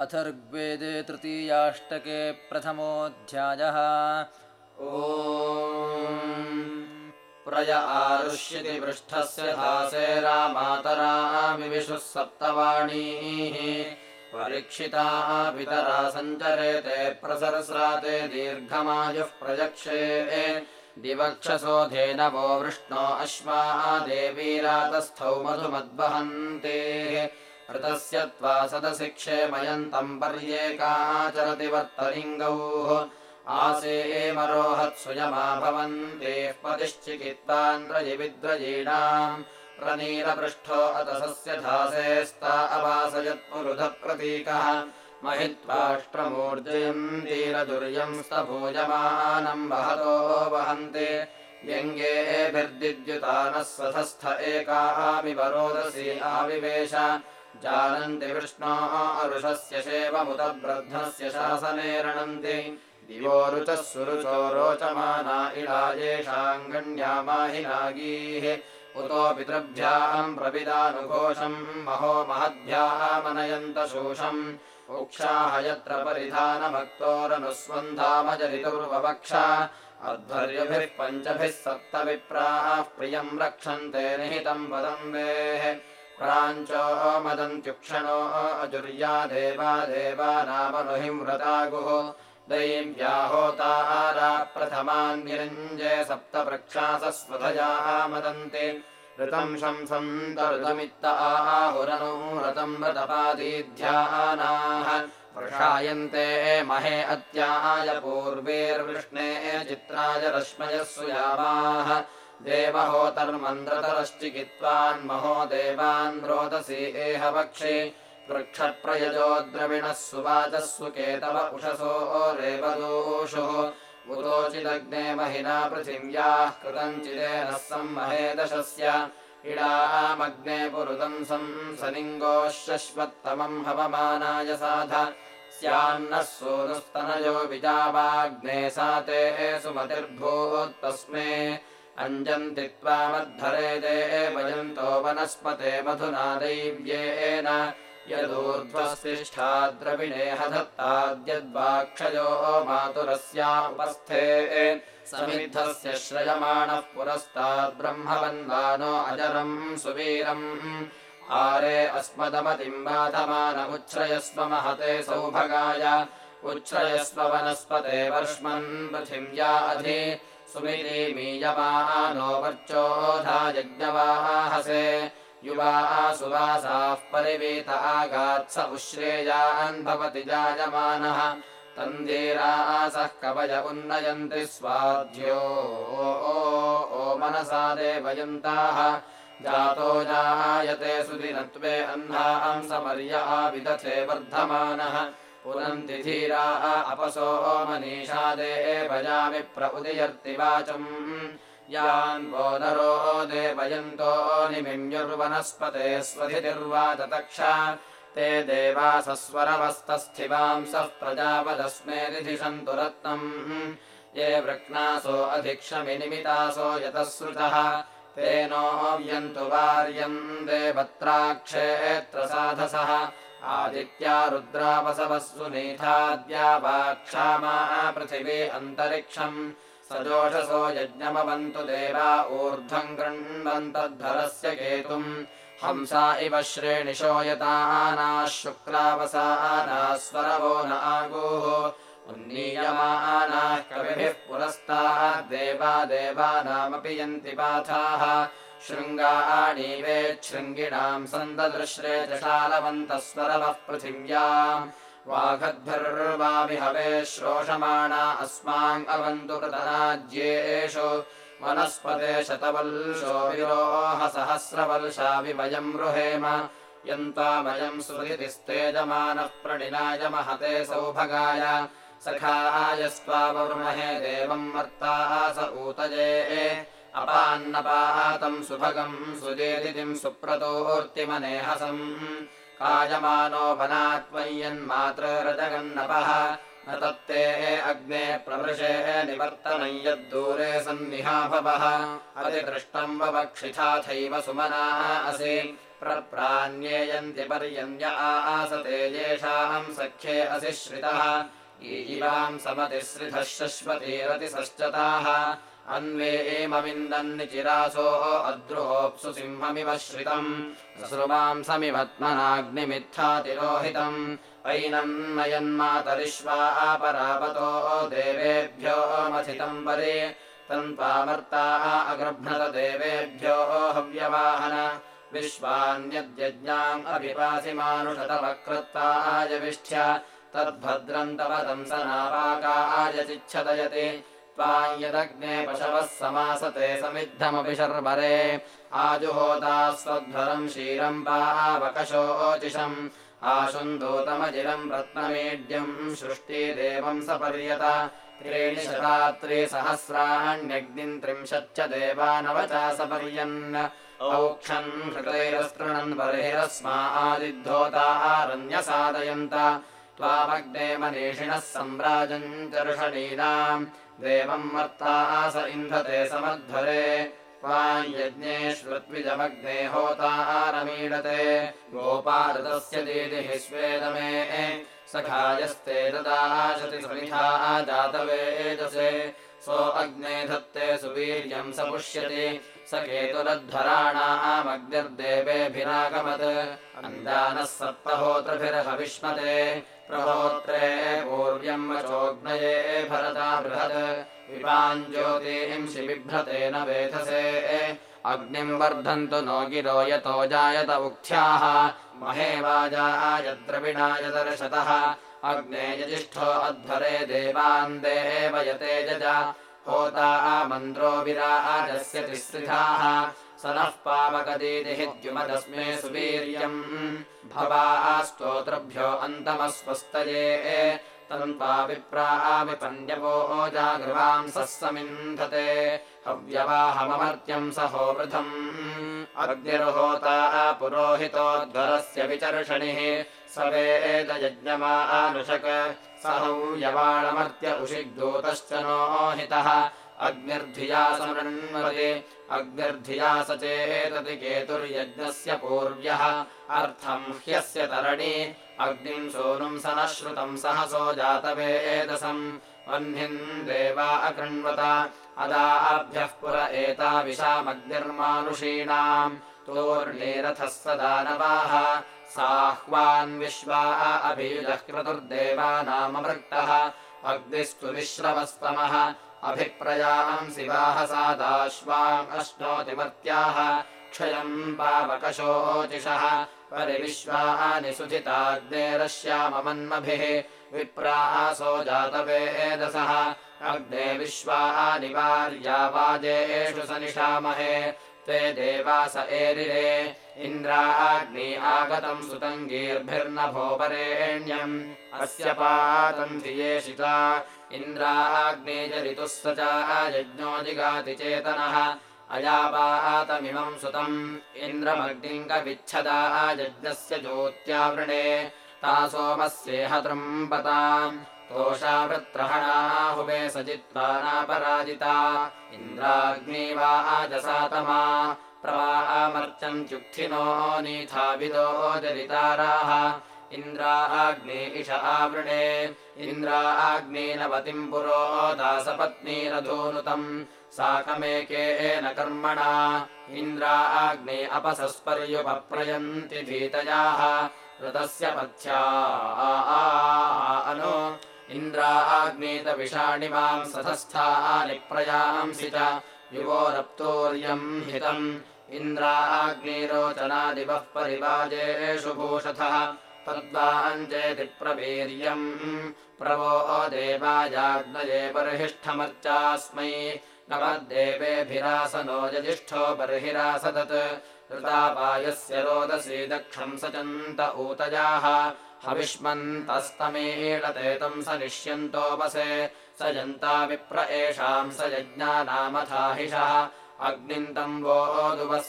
अथर्ग्वेदे तृतीयाष्टके प्रथमोऽध्यायः। ओ प्रय आरुष्यति पृष्ठस्य धासे रामातरामिविषुः सप्तवाणीः परीक्षिताः पितरा सञ्चरेते प्रसरस्राते दीर्घमायुः प्रजक्षे दिवक्षसोधेनवो वृष्णो अश्वाः देवीरातस्थौ मधुमद्वहन्ते ऋतस्य त्वा सदसि क्षेमयन्तम् पर्येकाचरति वर्तलिङ्गौः। आसे एमरोहत्सुयमा भवन्तेः पतिश्चिकित्तान्द्रयिविद्रयीणाम् प्रनीलपृष्ठो अतसस्य धासेस्ता अवासयत्पुरुधप्रतीकः महित्वाष्ट्रमूर्जयन्तीरदुर्यम् स्तभूयमानम् वहतो वहन्ते। व्यङ्गेभिर्दिद्युतानः सधस्थ एकामिव रोदसी आविवेश जानन्ति विष्णोः अरुषस्य शेवमुतब्रध्नस्य शासने रणन्ति। दिवो रुचः सुरुचो रोचमाना इळायेषाङ्गण्या माहिनागीः उतो पितृभ्याम् प्रविदानुघोषम् महो महद्भ्यामनयन्तशोषम् उक्षाह यत्र परिधानभक्तोरनुस्वन्धामजरितुर्ववक्षा अध्वर्यभिः पञ्चभिः सप्तविप्राः प्रियम् रक्षन्ते निहितम् वदन्देः प्राञ्चो मदन्त्युक्षणो अजुर्या देवा देवानामनुहिम् व्रतागुः। दैव्याहोतारा प्रथमान्निरञ्जे सप्तप्रक्षासस्वधयाः मदन्ति ऋतम् शंसन्त ऋतमित्त आहुरनु रतम् व्रतपादीध्यानाः। वर्षायन्ते महे अत्याय पूर्वेर्वृष्णे चित्राय रश्मयः सुयामाः देवहोतर्मन्द्रतरश्चिकित्वान्महो देवान् रोदसी एह पक्षि वृक्षप्रयजो द्रविणः सुवाचः सुकेतव उषसो रेवदोषुः उतोचिदग्ने महिना पृथिव्याः कृतञ्चिदेनः सम्महेदशस्य इडामग्ने पुरुतम् संसलिङ्गोश्वत्तमम् हवमानाय साध। स्यान्नः सूनुस्तनयो विजावाग्ने सा ते सुमतिर्भूत्तस्मे अञ्जन्ति त्वामद्धरे देवयन्तो वनस्पते मधुना दैव्येन। यदूर्ध्वस्तिष्ठाद्रविणे हधत्ताद्यद्वाक्षयो मातुरस्यापस्थे समिद्धस्य श्रयमाणः पुरस्ताद्ब्रह्मवन्दानो अजरम् सुवीरम्। आरे अस्मदमतिम् बाधमान उच्छ्रयस्व महते सौभगाय। उच्छ्रयस्व वनस्पते वर्ष्मन् पृथिव्या अधि सुमिरीमीयमानो वर्चोधा यज्ञवाहसे युवा सुवासाः परिवीत आगात्स उश्रेयान् भवति जायमानः। तन्धीरासः कवय उन्नयन्ति स्वाध्यो। ओ मनसा देवयन्ताः। जातो जायते सुदिनत्वे अह्नाम् समर्य आविदथे वर्धमानः पुनन्ति धीराः अपसो मनीषा देवयामि प्र उदयर्ति वाचम् यान् नरो देवयन्तो निमिम्युर्वनस्पते स्वधितिर्वाततक्ष ते देवासस्वरवस्तस्थिवांसः प्रजापदस्मे दिधिषन्तु रत्नम् ये वृक्नासो अधिक्षमिनिमितासो यतः श्रुतः तेनो व्यन्तु वार्यम् देवत्राक्षेऽत्र साधसः आदित्या रुद्रावसवः सुनीथाद्या वा क्षामा पृथिवी अन्तरिक्षम्। सजोषसो यज्ञमवन्तु देवा ऊर्ध्वम् गृह्णन्तद्धरस्य केतुम्। हंसा इव श्रेणिशो यतानाः शुक्लावसानाः स्वरवो न आगोः। उन्नीयमानाः कविभिः पुरस्ताद्देवा देवानामपि यन्ति पाथाः शृङ्गाणीवेच्छृङ्गिणाम् सन्ददृश्रे स्वरवः पृथिव्याम् वाघद्भिर्वाविहवे श्रोषमाणा अस्मान् अवन्तु कृतनाज्येषु वनस्पते शतवल्शो विरोह सहस्रवल्शावि वयम् रुहेम। यन्त्वामयम् स्मृतिस्तेजमानः प्रणिनाय महते सौभगाय। सखाय स्वावृमहे देवम् वर्ताः स ऊतये अपान्नपातम् सुभगम् सुजेदितिम् सुप्रतोर्तिमनेहसम् कायमानो वनात्मय्यन्मातृरजगन्नपः न तत्ते अग्ने प्रवृषे निवर्तनं यद्दूरे सन्निहा भवः अतिदृष्टम् ववक्षिथाथैव सुमनाः असि। प्रप्राण्येयन्ति पर्यन्य आसते येषाम् सख्ये असि श्रितः। ईवाम् समतिश्रितः शश्वतीरतिसश्चताः अन्वे एमविन्दन्निचिरासो अद्रुहोऽप्सु सिंहमिव श्रितम्। श्रुवांसमिवत्मनाग्निमित्थातिरोहितम् ऐनन्नयन्मातरिष्वा अपरापतो देवेभ्यो मथितम् परे। तन्त्वामर्ता अगृह्णत देवेभ्यो हव्यवाहन। विश्वान्यद्यज्ञाम् अभिपासि मानुषतवकृत्वाय विष्ठ्य तद्भद्रम् तव दंसनापाकाय चिच्छदयति त्वायदग्ने पशवः समासते समिद्धमपि शर्वरे। आजुहोता स्वध्वरम् क्षीरम् पावकशोचिषम् आशुन्दूतमजिरम् रत्नमेड्यम् सृष्टिदेवम् सपर्यत। त्रीणि शतात्रिसहस्राण्यग्निम् त्रिंशच्च देवानवचासपर्यन्। औक्षन् हृतैरस्तृणन् बर्हिरस्मादिद्धोतारण्यसादयन्त त्वामग्ने मनीषिणः सम्राजम् चर्षणीनाम् देवम् मर्ता स इन्धते समध्वरे श्रुत्विजमग्ने होतारमीडते गोपारतस्य दीदिः स्वेदमे सखायस्ते ददाशति समिधा जातवेदसे सो अग्ने धत्ते सुवीर्यम् स पुष्यति स केतुरध्वराणामग्निर्देवेभिरागमत् अन्दानः सप्तहोत्रभिर्हविष्मते प्रहोत्रे वचोग्नये भरता बृहत्। विपाञ्ज्योतिंसि बिभ्रतेन वेधसे। अग्निम् वर्धन्तु नो गिरो यतो जायत उक्थ्याः महे वाजायद्रविणाय दर्शतः। अग्ने यजिष्ठो अध्वरे देवान् देवयते जज होता मन्द्रो विराजस्य तिस्रिधाः स नः पावकदीदिहिद्युमदस्मे सुवीर्यम्। भवा स्तोत्रभ्यो अन्तमस्वस्तये। तन्त्वा विप्राविपण्यवो जागृवांसः समिन्धते। हव्यवाहममर्त्यम् सहो वृथम् अग्निर्होता पुरोहितोद्वरस्य विचर्षणिः। स वेदयज्ञमानुषक सहौ यवाणमर्त्य उषिग्दूतश्च नोहितः अग्निर्धिया समृण्वति। अग्निर्धिया स चेतति केतुर्यज्ञस्य पूर्व्यः। अर्थम् ह्यस्य तरणि। अग्निम् सोनुम् स न श्रुतम् सहसो जातवेदसम् वह्निम् देवा अकृण्वत। अदाभ्यः पुर एताविशामग्निर्मानुषीणाम् तोर्णेरथः स दानवाः साह्वान् विश्वा अभियुजः क्रतुर्देवानाममृक्तः अग्निस्तु विश्रवस्तमः अभिप्रयाम् शिवाहसादाश्वाम् अश्नोतिमर्त्याः क्षयम् पावकशोचिषः परिविश्वानि सुधिताग्नेरश्याममन्मभिः विप्रासो जातवेदसः अग्ने विश्वानि वार्या वाजेषु सनिषामहे ते देवास एरिरे इन्द्राग्नि आगतम् सुतङ्गीर्भिर्नभोपरेण्यम्। अस्य पातम् धियेषिता इन्द्राग्नेजरितुः स च यज्ञो जिगाति चेतनः। अयापातमिमम् सुतम्। इन्द्रमग्निम् कविच्छदा यज्ञस्य ज्योत्यावृणे। ता सोमस्येह तृम्पताम् तोषावृत्रहणाहुवे स जित्वा नापराजिता। इन्द्राग्नी वा आजसातमा प्रवामर्चन्त्युक्थिनो नीथाविदो जरिताराः इन्द्राग्ने इष आवृणे। इन्द्राग्नेनवतिम् पुरो दासपत्नीरधोनुतम् साकमेकेन कर्मणा। इन्द्राग्ने अपसस्पर्युपप्रयन्ति भीतयाः ऋतस्य पथ्या अनु। इन्द्राग्नेतविषाणि माम् सधस्थानि प्रयांसि च। युवोरप्तोर्यम् हितम् इन्द्राग्निरोचनादिवः परिवाजेषु भूषथः। तद्वाञ्चेति प्रवीर्यम्। प्रवो देवायाग्नये बर्हिष्ठमर्चास्मै। नवद्देवेभिरासनो यजिष्ठो बर्हिरासदत्। ऋतापायस्य रोदसी दक्षम् सचन्त ऊतजाः हविष्मन्तस्तमीळते तम् स निष्यन्तोपसे स जन्ता विप्र एषाम् स यज्ञानामथाहिषः अग्निम् तम्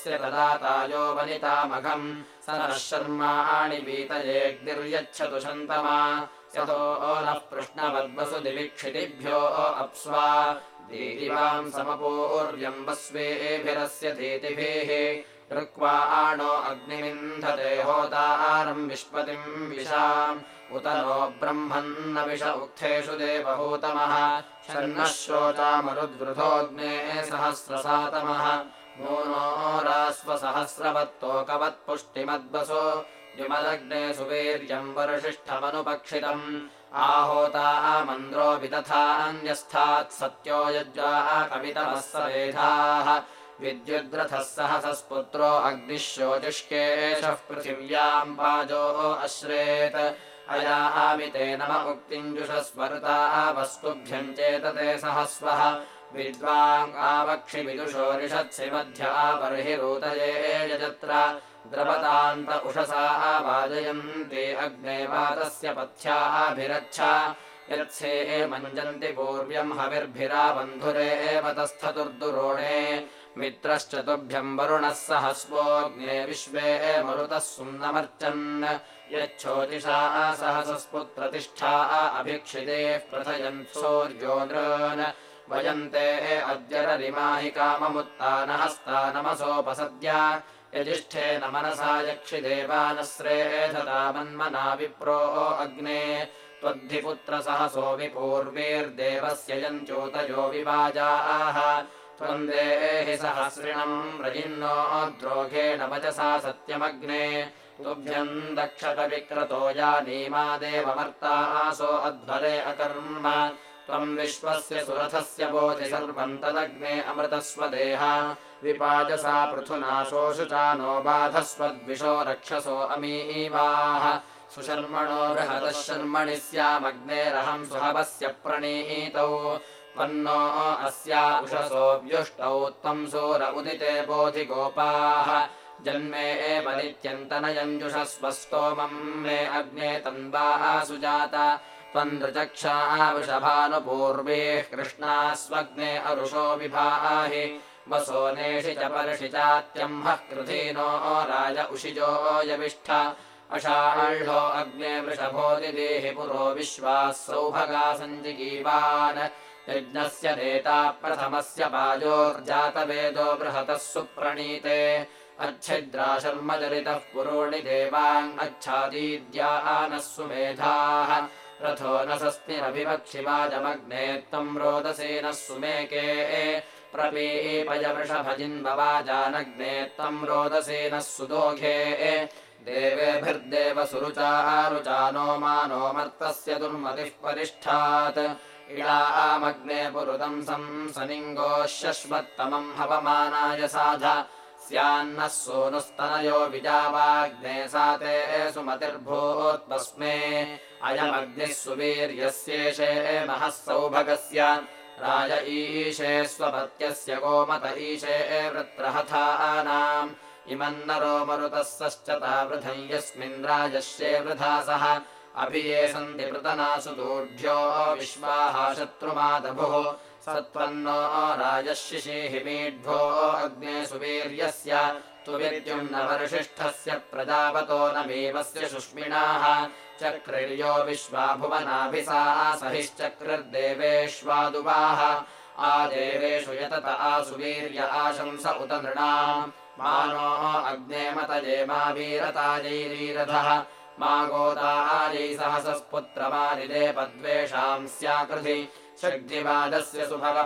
ददातायो वनितामघम्। स नः शर्माणि वीतयेऽग्निर्यच्छतु शन्तमा। यतो नः पृष्णवद्वसु दिविक्षितिभ्यो अप्स्वा। दीदिवाम् समपूर्यम् वस्वेभिरस्य धीतिभिः। ऋक्वा आणो अग्निविन्धते होतारम् विश्वतिम् विशाम् उत नो ब्रह्मन्न विष उक्थेषु देवहूतमः शन्नः शोचामरुद्वृथोऽग्ने सहस्रसातमः नूनो रास्वसहस्रवत्तोकवत्पुष्टिमद्वसो विमलग्ने सुवीर्यम् वरषिष्ठमनुपक्षितम्। आहोता मन्द्रोऽपि तथान्यस्थात् सत्यो यज्वा कवितमः सवेधाः विद्युद्रथः सहसस्पुत्रो अग्निः शोचिष्केशः पृथिव्याम् वाजो अश्रेत् अयामिते नम उक्तिञ्जुषस्वरुता वस्तुभ्यम् चेतते सहस्वः। विद्वाङ्गावक्षि विदुषो निषत्सि मध्या बर्हिरूतये यजत्र। द्रवतान्त उषसा वाजयन्ति अग्ने वातस्य पथ्याभिरच्छ यत्से मञ्जन्ति पूर्व्यम् हविर्भिरा बन्धुरे एव तस्थतुर्दुरोणे मित्रश्च तुभ्यम् वरुणः सहस्वोऽग्ने विश्वे मरुतः सुम्नमर्चन् यच्छोतिषा सहसस्पुत्रतिष्ठा अभिक्षितेः प्रथयन् सूर्यो नृन् वयन्ते अद्य ररिमाहि काममुत्तानहस्तानमसोपसद्य। यजिष्ठे न मनसा यक्षिदेवानश्रेधतामन्मना विप्रो अग्ने। त्वद्धिपुत्रसहसो विपूर्वीर्देवस्य यञ्चोतयो विवाजाः त्वम् देहि सहस्रिणम् रजिन्नो द्रोघेण वचसा सत्यमग्ने। तुभ्यम् दक्षतविक्रतो यानीमादेवमर्तासो अध्वरे अकर्म। त्वम् विश्वस्य सुरथस्य बोधि सर्वम् तदग्ने अमृतस्व देह विपाजसा पृथुनाशोषुचा नो बाधस्वद्विषो रक्षसो अमीवाः सुशर्मणो बृहतः शर्मणि स्यामग्नेरहम् सुहवस्य प्रणीतौ त्वन्नो अस्या उषसो व्युष्टौ त्वम् सूर उदिते बोधि गोपाः। जन्मे एव नित्यन्तनयञ्जुषस्वस्तोमम् मे अग्ने तन्वाः सुजात। त्वन्दृचक्षा वृषभानुपूर्वेः कृष्णा स्वग्ने अरुषो विभाहि। वसोनेषि च पर्षि चात्यम्हः कृधीनो राज उषिजो अषाह्लो अग्ने वृषभोदिदेहि पुरो विश्वाः सौभगा सञ्जिगीवान् यज्ञस्य नेता प्रथमस्य पाजोर्जातवेदो बृहतः सुप्रणीते। अच्छिद्रा शर्मचरितः पुरोणि देवाङ्गच्छादीद्यानः सुमेधाः रथो न सस्तिरभिवक्षिवाजमग्ने त्वम् रोदसेनः सुमेके प्रपीपय वृषभजिन्ववाजानग्ने त्वम् रोदसेनः सुदोघे देवेभिर्देव सुरुचारुचानो मानो मर्तस्य दुर्मतिः परिष्ठात् इळामग्ने पुरुतम् संसनिङ्गोश्यश्वत्तमम् हवमानाय साध। स्यान्नः सोनुस्तनयो विजावाग्ने साते सुमतिर्भूत्तस्मे अयमग्निः सुवीर्यस्येषे महः सौभगस्य। राज ईशे स्वपत्यस्य गोमत ईशे वृत्रहथानाम्। इमन्नरो मरुतः सश्चतावृथम् यस्मिन् राजस्ये वृथा सह अभिये सन्ति पृतनासु दूढ्यो विश्वाः शत्रुमादभुः। सत्त्वन्नो राजशिशिहिमीढ्भो अग्ने सुवीर्यस्य तुविद्युम्नवर्षिष्ठस्य प्रजावतो न मीवस्य सुष्मिणाः चक्रिर्यो विश्वा भुवनाभिसा सहिश्चक्रिर्देवेष्वादुवाः आदेवेषु यतत आसुवीर्य आशंस उत नृणाम्। मानो अग्ने मतये मा वीरताजैरीरथः मा गोदायै सहसस्पुत्रमानिदे पद्वेषाम् स्याकृधि शग्धिवादस्य सुभगः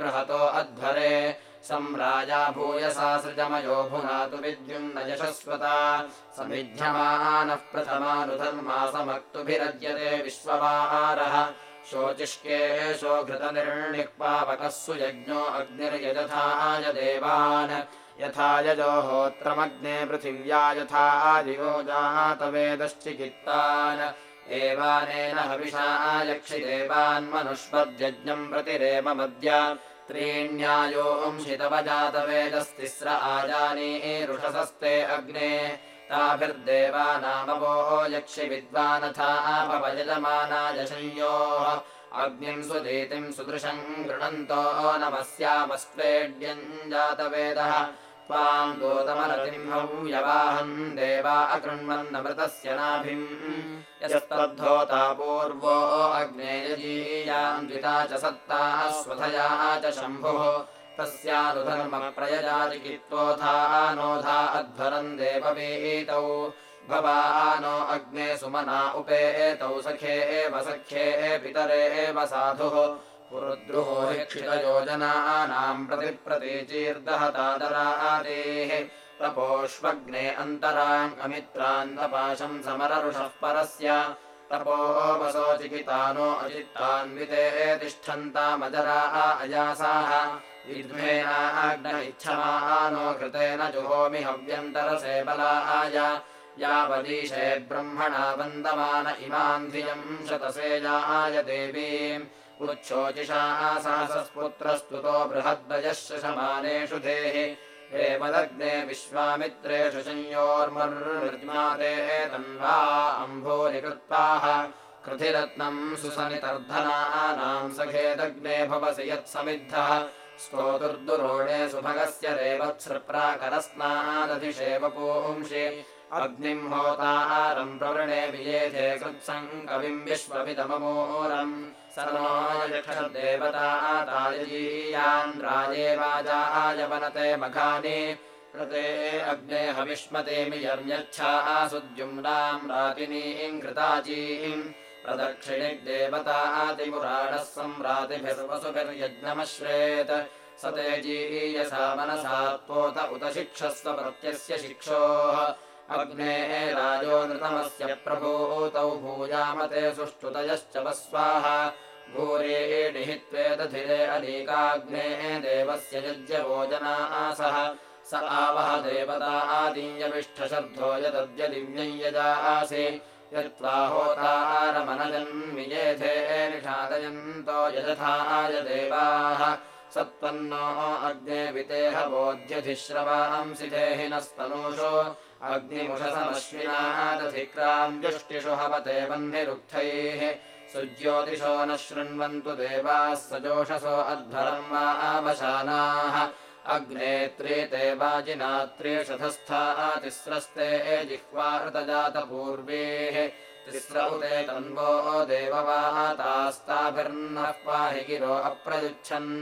बृहतो अध्वरे। सम्राजा भूयसा सृजमयो भुनातु विद्युन्न यशस्वता। समिध्यमानः प्रथमानुधर्मासमक्तुभिरज्यते विश्ववाहारः। शोचिष्केशो घृतनिर्णिक्पावकः सुयज्ञो अग्निर्यजथाय देवान् यथा यजोहोत्रमग्ने पृथिव्या यथा दिवो जातवेदश्चिकित्तान्। एवानेन हविषा यक्षिदेवान्मनुष्वद्यज्ञम् प्रतिरेममद्य त्रीण्यायोंशितवजातवेदस्तिस्र आजानीरुषसस्ते अग्ने। ताभिर्देवानामवो यक्षि विद्वानथा आपवयजमानाय संयोः अग्निम् सुदीतिम् सुदृशम् गृणन्तो नमस्यामस्त्वेड्यम् जातवेदः। त्वाम् हव्यवाहम् देवा अकृण्वन्नमृतस्य नाभिम्। यस्तद्धोता पूर्वो अग्नेयजीयाम् द्विता च सत्ता स्वधया च शम्भुः। तस्यानुधर्मप्रयजाचिकित्वोथा नोधा अध्वरम् देववीतौ भवानो अग्ने सुमना उपेतौ सखे एव सख्ये पितरे एव साधुः। पुरुद्रुहो क्षितयोजनानाम् प्रतिप्रतीचीर्दहतादरादेः तपोष्वग्ने अन्तराम् अमित्रान्तपाशम् समररुषः परस्य। तपोवसोचिकितानो अचित्तान्विते तिष्ठन्तामजरा अयासाः। विद्मेनाग्न इच्छमानो घृतेन जुहोमि हव्यन्तरसे बलाय यावदीशे ब्रह्मणा वन्दमान इमान् धियम् शतसेयाय देवीम्। उच्छोचिषा सहसस्पुत्रस्तुतो बृहद्वयः शशमानेषु धेहि हेमदग्ने विश्वामित्रेषु संयोर्मर्माते तन्वा अम्भोरि कृत्वाः कृधिरत्नम् सुसनितर्धनानाम् सखेदग्ने भवसि यत्समिद्धः। स्तोतुर्दुरोणे सुभगस्य रेवत्सृप्राकरस्नादधिषेव पुंषि अग्निम् होतारम् प्रवृणे वियेधे कृत्सङ्कविम् विश्वविदममोरम् स नो यक्षदेवतातायजीयान्द्राये वाजाय वनते मघानि। प्रते अग्ने हविष्मतेमि यर्म्यच्छा सुद्युम्नाम् रातिनीम् कृताचीम्। प्रदक्षिणिर्देवतातिमुराडः सम्रातिभिर्वसुभिर्यज्ञमश्रेत्। स ते जीयसा मनसा त्वोत उत शिक्षस्व प्रत्यस्य शिक्षोः अग्ने राजो नृतमस्य प्रभूतौ भूयामते सुष्ठुतयश्च वस्वाः। भूरेणिः त्वेदधिरे अनेकाग्ने देवस्य यज्ञभोजनासः स आवह देवता आदीयविष्ठशब्दो यदद्यदिव्यम् यजासि यत्त्वा होतारमनजन्मियेधे निषादयन्तो यजथाय देवाः सत्पन्नो अग्ने वितेह बोध्यधिश्रवांसि देहि नस्तनूषु। अग्निमुषसमश्विनादधिक्राम् जुष्टिषु हवते वह्निरुक्थैः सुज्योतिषो न शृण्वन्तु देवाः सजोषसो अध्वरम् वा आवशानाः अग्नेत्रे ते वाजिनात्रेषधस्था तिस्रस्ते जिह्वाहृतजातपूर्वेः तिस्र उते तन्वो देववातास्ताभिर्नः पाहि गिरो अप्रयुच्छन्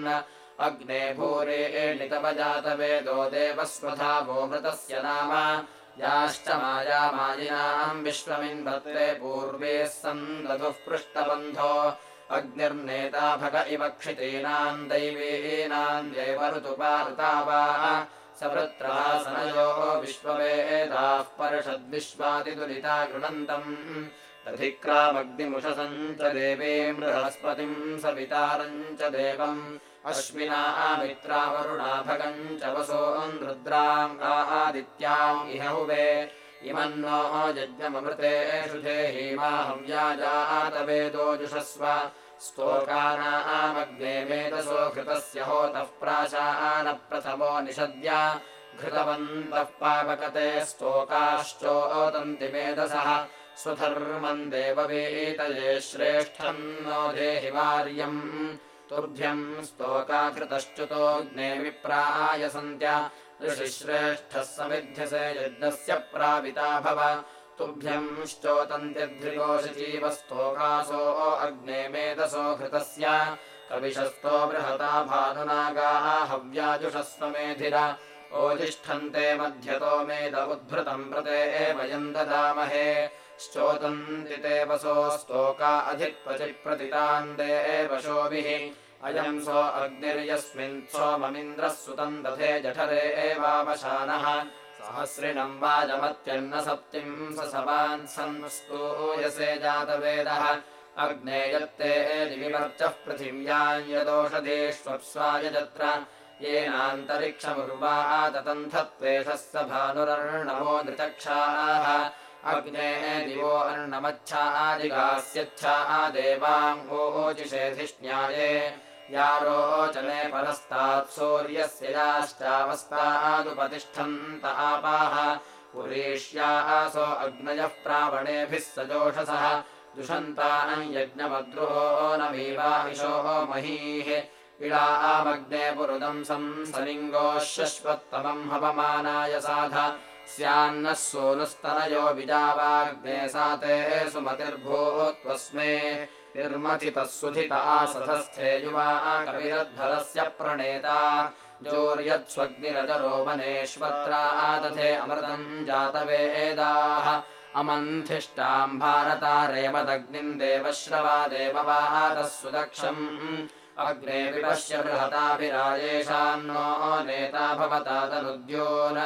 अग्ने भूरे एणितवजातवेदो देवस्वधा वो मृतस्य नाम। याश्च मायामायिनाम् विश्वमिन्वत्रे पूर्वे सन्दधुः पृष्टबन्धो अग्निर्नेता भग इव क्षितीनाम् दैवीनाम् देवऋतुपाऋता वा। सवृत्रासनयो विश्ववेदाः परिषद्विश्वादिदुरिता गृणन्तम्। दधिक्रामग्निमुषसम् च देवीम् बृहस्पतिम् सवितारम् च देवम् अश्विना मित्रावरुणा भगम् च वसोन् रुद्राम् आदित्याम् इह हुवे इमन्नो यज्ञममृतेषु देहीमाहव्याजातवेदो जुषस्व। स्तोकानामग्ने मेधसो घृतस्य होतः प्राशानप्रथमो निषद्य। घृतवन्तः पावकते स्तोकाश्चोदन्ति मेधसः स्वधर्मम् देववीतये श्रेष्ठम् नो देहि वार्यम् तुभ्यम् स्तोकाकृतश्च्युतोऽग्ने विप्राय सन्त्य। ऋषिश्रेष्ठः समिध्यसे यज्ञस्य प्राविता भव। तुभ्यंश्चोतन्त्यध्रिगोषजीवस्तोकासो अग्ने मेधसो घृतस्य। कविशस्तो बृहता भानुनागाः हव्याजुषस्व मेधिर ओजिष्ठन्ते मध्यतो मेद उद्भृतम् प्रते वयम् ददामहे। श्चोतन्ति ते वसोस्तोका अधिक्वचिप्रतितान् देवशोभिः अयम् सो अग्निर्यस्मिन् सोममिन्द्रः सुतम् दधे जठरे एवावशानः। सहस्रिणम् वाजमत्यन्न सप्तिम् स सवान् संस्तूयसे जातवेदः। अग्ने यत्ते दिविवर्चः पृथिव्याम् यदोषधीष्वप्स्वाय जत्र येनान्तरिक्षमुर्वा ततन्धत्वेषः स भानुरर्णवो नृचक्षाः। अग्ने दिवो अर्णमच्छादिगास्यच्छा देवाङ्गोचिषेधिष्ण्याये या रोचने परस्तात् सूर्यस्य याश्चावस्तादुपतिष्ठन्त आपाः। पुरीष्यासो अग्नयः प्रावणेभिः सजोषसः। दुषन्ताम् यज्ञमद्रुहो नमीवाहिषो महीः। इळामग्ने पुरुदम् संसलिङ्गोश्वत्तमम् हवमानाय साध। स्यान्नः सोनुस्तनयो विजावाग्ने साते सुमतिर्भूत्वस्मे निर्मथितः सुधिता जोर्यत्स्वग्निरजरोमनेष्वत्रा दधे अमृतम् जातवेदाः अमन्थिष्टाम् भारता रेमदग्निम् देवश्रवा देववातः सुदक्षम् अग्ने विपश्य बृहताभिराजेशान्नो नेता भवता तनुद्योन।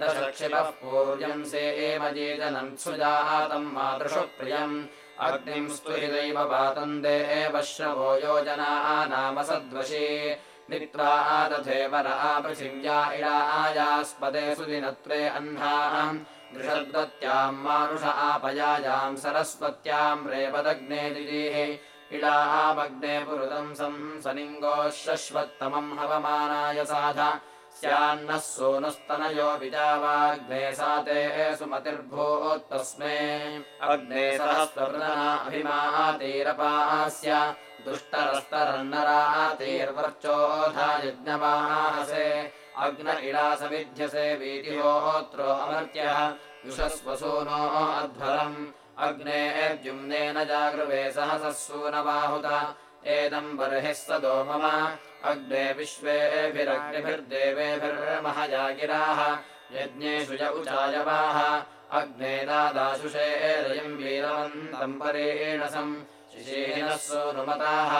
दशक्षिपः पूर्यम् सेमजीजनम् सुजातम् मातृषु प्रियम् अग्निम् स्तुहिदैव पातम् देवश्रवो योजना नाम सद्वशी। नित्वा दधे वरा पृथिव्या इडायास्पदे सुदिनत्वे अह्नाम् दृषद्वत्याम् मानुष आपयायाम् सरस्वत्याम् रेपदग्ने दिदीः। इडामग्ने पुरुदम् संसनिङ्गोश्वत्तमम् हवमानाय साध स्यान्नः सोनुस्तनयो विजावाग्ने साते सुमतिर्भूत्तस्मे अग्ने सहस्रवृदनाभिमातीरपास्य दुष्टरस्तरन्नरातीर्वर्चोधा यज्ञवाहसे अग्न इडासविध्यसे वीतिहोत्रो अमर्त्यः युषस्वसूनो अध्वरम्। अग्ने द्युम्नेन जागृवे सहसः सूनबाहुत एदम् बर्हिः सदो मम अग्ने विश्वेभिरग्निभिर्देवेभिर्महजागिराः यज्ञेषु य उचायवाः अग्ने दादाशुषे रयम् वीरवन्तम् परेणसम् शिशीनः सोनुमताः।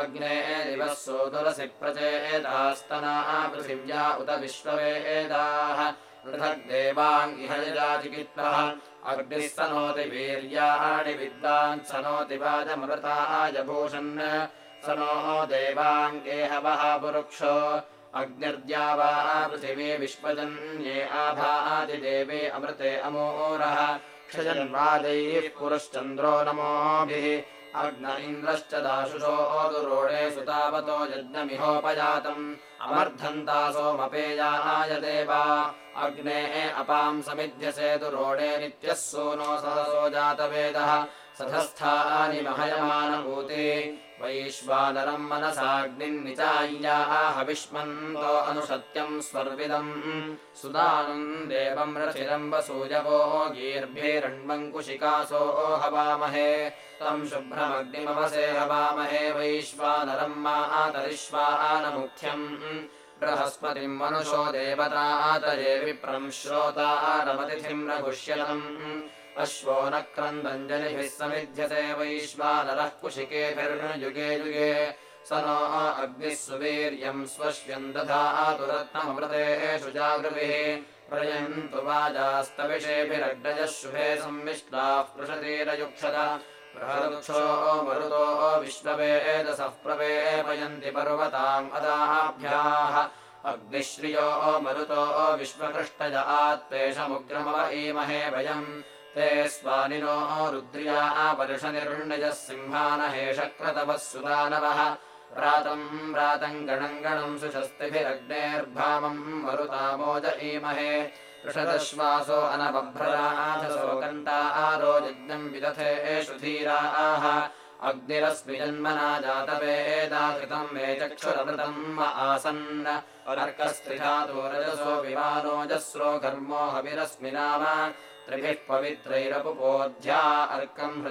अग्ने दिवः सोदुरसि प्रचेदास्तनाः पृथिव्या उत विश्ववेदाः पृथग्देवाङ्गिह यजाचिकित्वः अग्निः सनोति वीर्याणि विद्वान् सनोति वाजमृताय भूषन्। स नो देवाङ्गेहवः पुरुक्षो। अग्निर्द्या वा पृथिवी विश्वजन्ये आभादिदेवे अमृते अमोरः। क्षयन्वादैः पुरश्चन्द्रो नमोभिः अग्न इन्द्रश्च दाशुषो दुरोणे सुतावतो यज्ञमिहोपजातम्। अमर्धन्ता सोमपेयाय देवा। अग्ने अपाम् समिध्यसे दुरोणे नित्यः सूनो सहसो जातवेदः सधस्थानि महयमानभूते। वैश्वानरम् मनसाग्निन्निचाय्याः हविष्मन्तो अनुसत्यम् स्वर्विदम् सुदानम् देवम् रथिरम् वसूयवो गीर्भिरण्वङ्कुशिकासो हवामहे। तम् शुभ्रमग्निमवसे हवामहे वैश्वानरम् मातरिश्वानमुख्यम् बृहस्पतिम् मनुषो देवतातये विप्रम् श्रोतारमतिथिम् रघुष्यतम् अश्वो न क्रन्दञ्जलिभिः समिध्यते वैश्वानरः कुशिकेभिर्युगे युगे स नो अग्निः सुवीर्यम् स्वश्यम् दधातुरत्नमृतेषु जागृभिः। प्रयन्तु वाजास्तविषेभिरग्नजः शुभे सम्मिष्टाः पृषतीरयुक्षत। बृहदुक्षो मरुतो विश्ववेदसः प्रवेपयन्ति पर्वताम् अदाभ्याः। अग्निश्रियो मरुतो विश्वकृष्टज आत्पेषमुग्रमव ईमहे वयम् ते स्वानिनो रुद्र्या वर्षनिर्णयः सिंहानहेशक्रतवः सुदानवः। प्रातम् प्रातम् गणम् गणम् सुषस्तिभिरग्नेर्भामम् मरुतामोज ईमहे। पृषदश्वासो अनबभ्रराधसो कन्ता आरो यज्ञम् विदथे एषु धीराः। अग्निरस्मि जन्मना जातवेदाकृतम् आसन् अर्कस्त्रिधातो रजसो विमानोजस्रो घर्मो हविरस्मि नाम त्रिभिः पवित्रैरपुपोध्या अर्कम्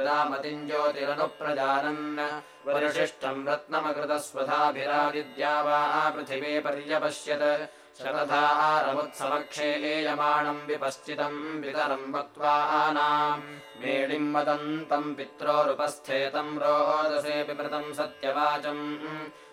ज्योतिरनुप्रजानन्। वरिशिष्टम् रत्नमकृतस्वधाभिरादिद्या वा पृथिवी पर्यपश्यत्। शतधारमुत्समक्षेयमाणम् विपश्चितम् वितरम् वक्त्वानाम् मेडिम् वदन्तम् पित्रोरुपस्थेतम् रोदसे पिपृतम् सत्यवाचम्।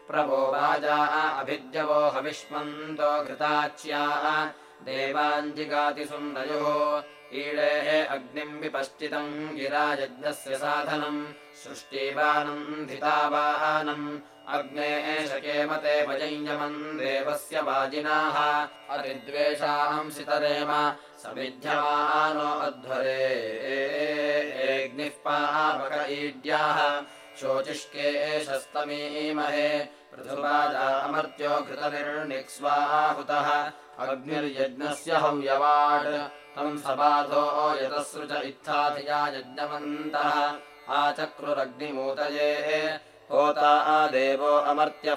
प्रभो वाजा अभिद्यवो हविष्मन्तो घृताच्याः। देवाञ्जिगाति सुन्दयोः ईडेः अग्निम् विपश्चितम् गिरायज्ञस्य साधनम् सृष्टिवानम् धितावानम् अग्ने शकेमते भजञ्जमन् देवस्य वाजिनाः। अतिद्वेषाम् सितरेम समिध्यमानो अध्वरे। अग्निः पावक ईड्याः। शोचिष्के शस्तमीमहे पृथुवाजा अमर्त्यो घृतनिर्णिक्स्वाहुतः अग्निर्यज्ञस्य हव्यवाट् तम् सबाधो यतसृज इत्थाधिया यज्ञवन्तः आचक्रुरग्निमूतये। होता देवो अमर्त्यः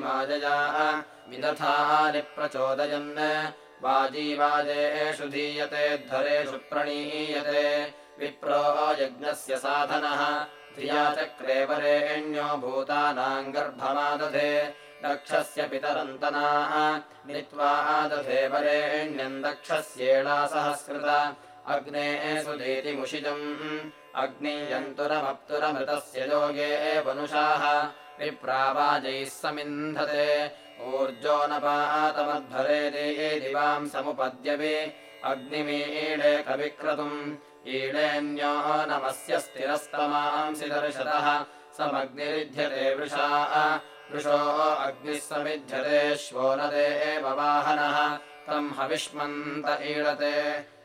माजया विदथानि प्रचोदयन्। वाजीवाजेषु धीयते ध्वरेषु प्रणीयते। विप्रो यज्ञस्य साधनः। धिया चक्रे वरेण्यो भूतानाम् गर्भमादधे दक्षस्य पितरन्तनाः नीत्वा दधे वरेण्यम् दक्षस्येणा सहस्कृत अग्ने सुधीतिमुषिजम् अग्नियन्तुरमप्तुरमृतस्य योगे वनुषाः। विप्रावाजैः समिन्धते। ऊर्जो न पातमध्वरे दिवाम् समुपद्यवे। अग्निमीडे कविक्रतुम्। ईडेन्यो नमस्य स्थिरस्तमांसि दर्शतः। समग्निरिध्यते वृषा वृषो अग्निः समिध्यते श्वो न देव वाहनः। तम् हविष्मन्त ईळते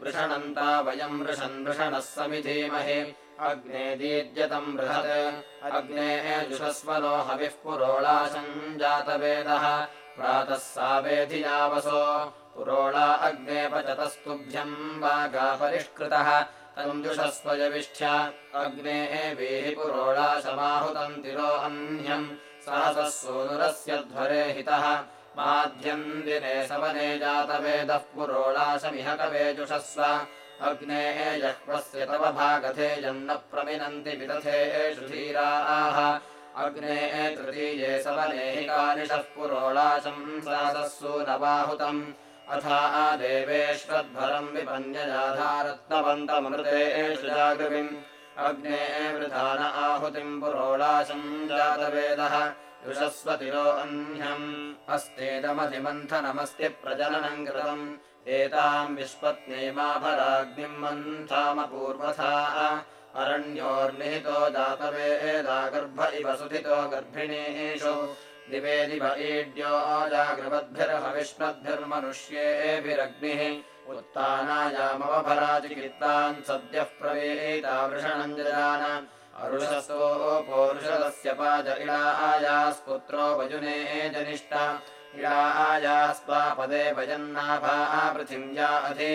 वृषणन्ता वयम् वृषन् वृषणः समिधीमहि। अग्ने दीद्यतम् बृहत् अग्ने जुषस्वनो हविः पुरोळाशम् जातवेदः प्रातः सावेधियावसो पुरोळा अग्ने पचतस्तुभ्यम् वागापरिष्कृतः तम् जुषस्वयविष्ठ्य अग्ने वीहि पुरोळाशमाहुतम् तिरो अह्न्यम् सहसः सूनुरस्य ध्वरे हितः। माध्यम् दिने सवने जातवेदः पुरोळाशमिह कवे जुषस्व अग्ने जह्वस्य तव भागथे जन्न प्रमिनन्ति विदथेषु धीराः। अग्ने तृतीये कानिषः पुरोळाशम् सासस्सु नवाहुतम्। अथा देवेष्वद्भरम् विपन्यजाधारत्नवन्तमृतेषु जागृविम् अग्ने वृधान आहुतिम् पुरोळाशम् जातवेदः। युषस्वतिरो अह्न्यम् अस्तेदमधिमन्थनमस्ति प्रजननम् कृतम्। एताम् विश्वत्नेमाभराग्निम् मन्थामपूर्वथा। अरण्योर्निहितो जातवेदागर्भ इव सुधितो गर्भिणीषु दिवे दिव ईड्यो जागृवद्भिर्हविष्मद्भिर्मनुष्येभिरग्निः उत्तानायामवभराचिकित्तान् सद्यः प्रवेता वृषणम् जजान। अरुषसो पौरुषदस्य पाज इळायास्पुत्रो वजुने जनिष्ठ। इळायास्वापदे भजन्नाभा पृथिव्या अधि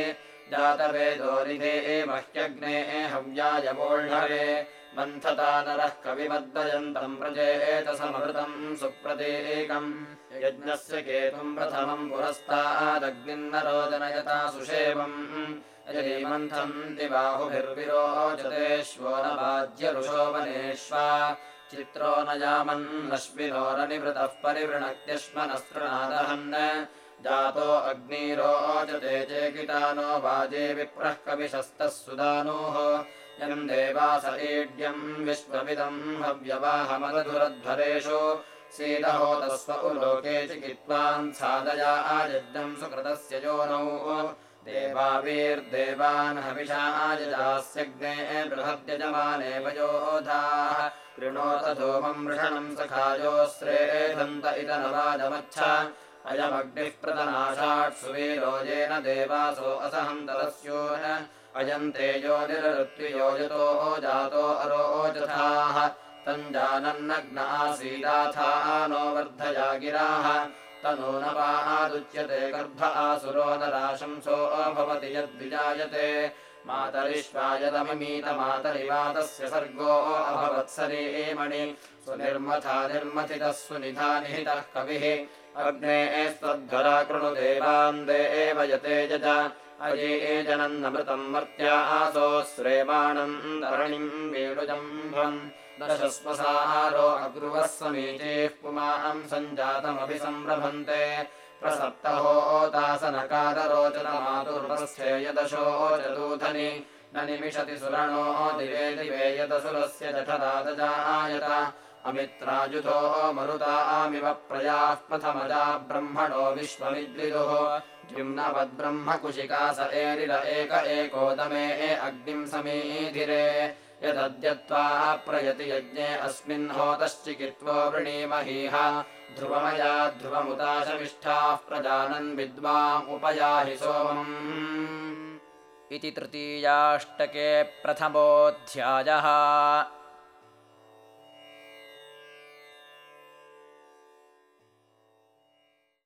जातवेदोरिधे मह्यग्ने हव्याय वोढ्ढवे मन्थता नरः कविमद्वयन्तम् प्रजेतसमृतम् सुप्रतीकम्। यज्ञस्य केतुम् प्रथमम् पुरस्तादग्निन्नरो जनयता सुषेवम् न वनेष्वा चित्रो न यामन्नश्विनोरनिवृतः परिवृणक्त्यश्मनस्तृणादहन्। जातो अग्निरोचते चेकितानो वाजे विप्रः कविशस्तः सुदानोः यम् देवास ईड्यम् विश्वविदम् हव्यवाहमधुरध्वरेषु सीदहोतस्व उलोके चिकित्वान् सादया आयज्ञम् सुकृतस्य योनौ। देवावीर्देवान् हविषायजास्यग्ने बृहद्यजमाने वयोधाः कृणोत धूमम् वृषणम् सखायोश्रेधन्त इदनवाजमच्छ अयमग्निः प्रतनाशात् सुवीरो येन देवासो असहन्तरस्यो अयम् तेजोनिरऋत्वियो यतो जातो अरोजथाः तम् जानन्नग्न आसीदाथा नो वर्धया गिराः तनो न वादुच्यते गर्भ आसुरो नराशंसो भवति यद्विजायते। मातरिष्वायतममीतमातरिवातस्य सर्गो अभवत्सरीमणि सुनिर्मथा निर्मथितः सुनिधानिहितः कविः। अग्ने कृणु देवान् देव यते अये जनन्नमृतम् मर्त्या आसो श्रेमाणम् तरणिम् वेणुजम्भम् दशस्वसारो अग्रुवः समीचेः पुमाम् सञ्जातमभिसम्रभन्ते प्रसप्तहोतासनकादरोचनमातुर्वस्थे यदशोचतूथनि न निमिषति सुरणो दिवे दिवे यदसुरस्य जठरादजायत अमित्रायुधो मरुतामिव प्रयाः प्रथमजा ब्रह्मणो विश्वमिद्विदुः द्युम्नवद्ब्रह्मकुशिका स एरिर एक एकोदमे अग्निम् समीधिरे। यदद्यत्वा प्रयति यज्ञे अस्मिन् होतश्चिकित्वो वृणीमहीह। ध्रुवमया ध्रुवमुताशमिष्ठाः प्रजानन् विद्वामुपयाहि सोमम्। इति तृतीयाष्टके प्रथमोऽध्यायः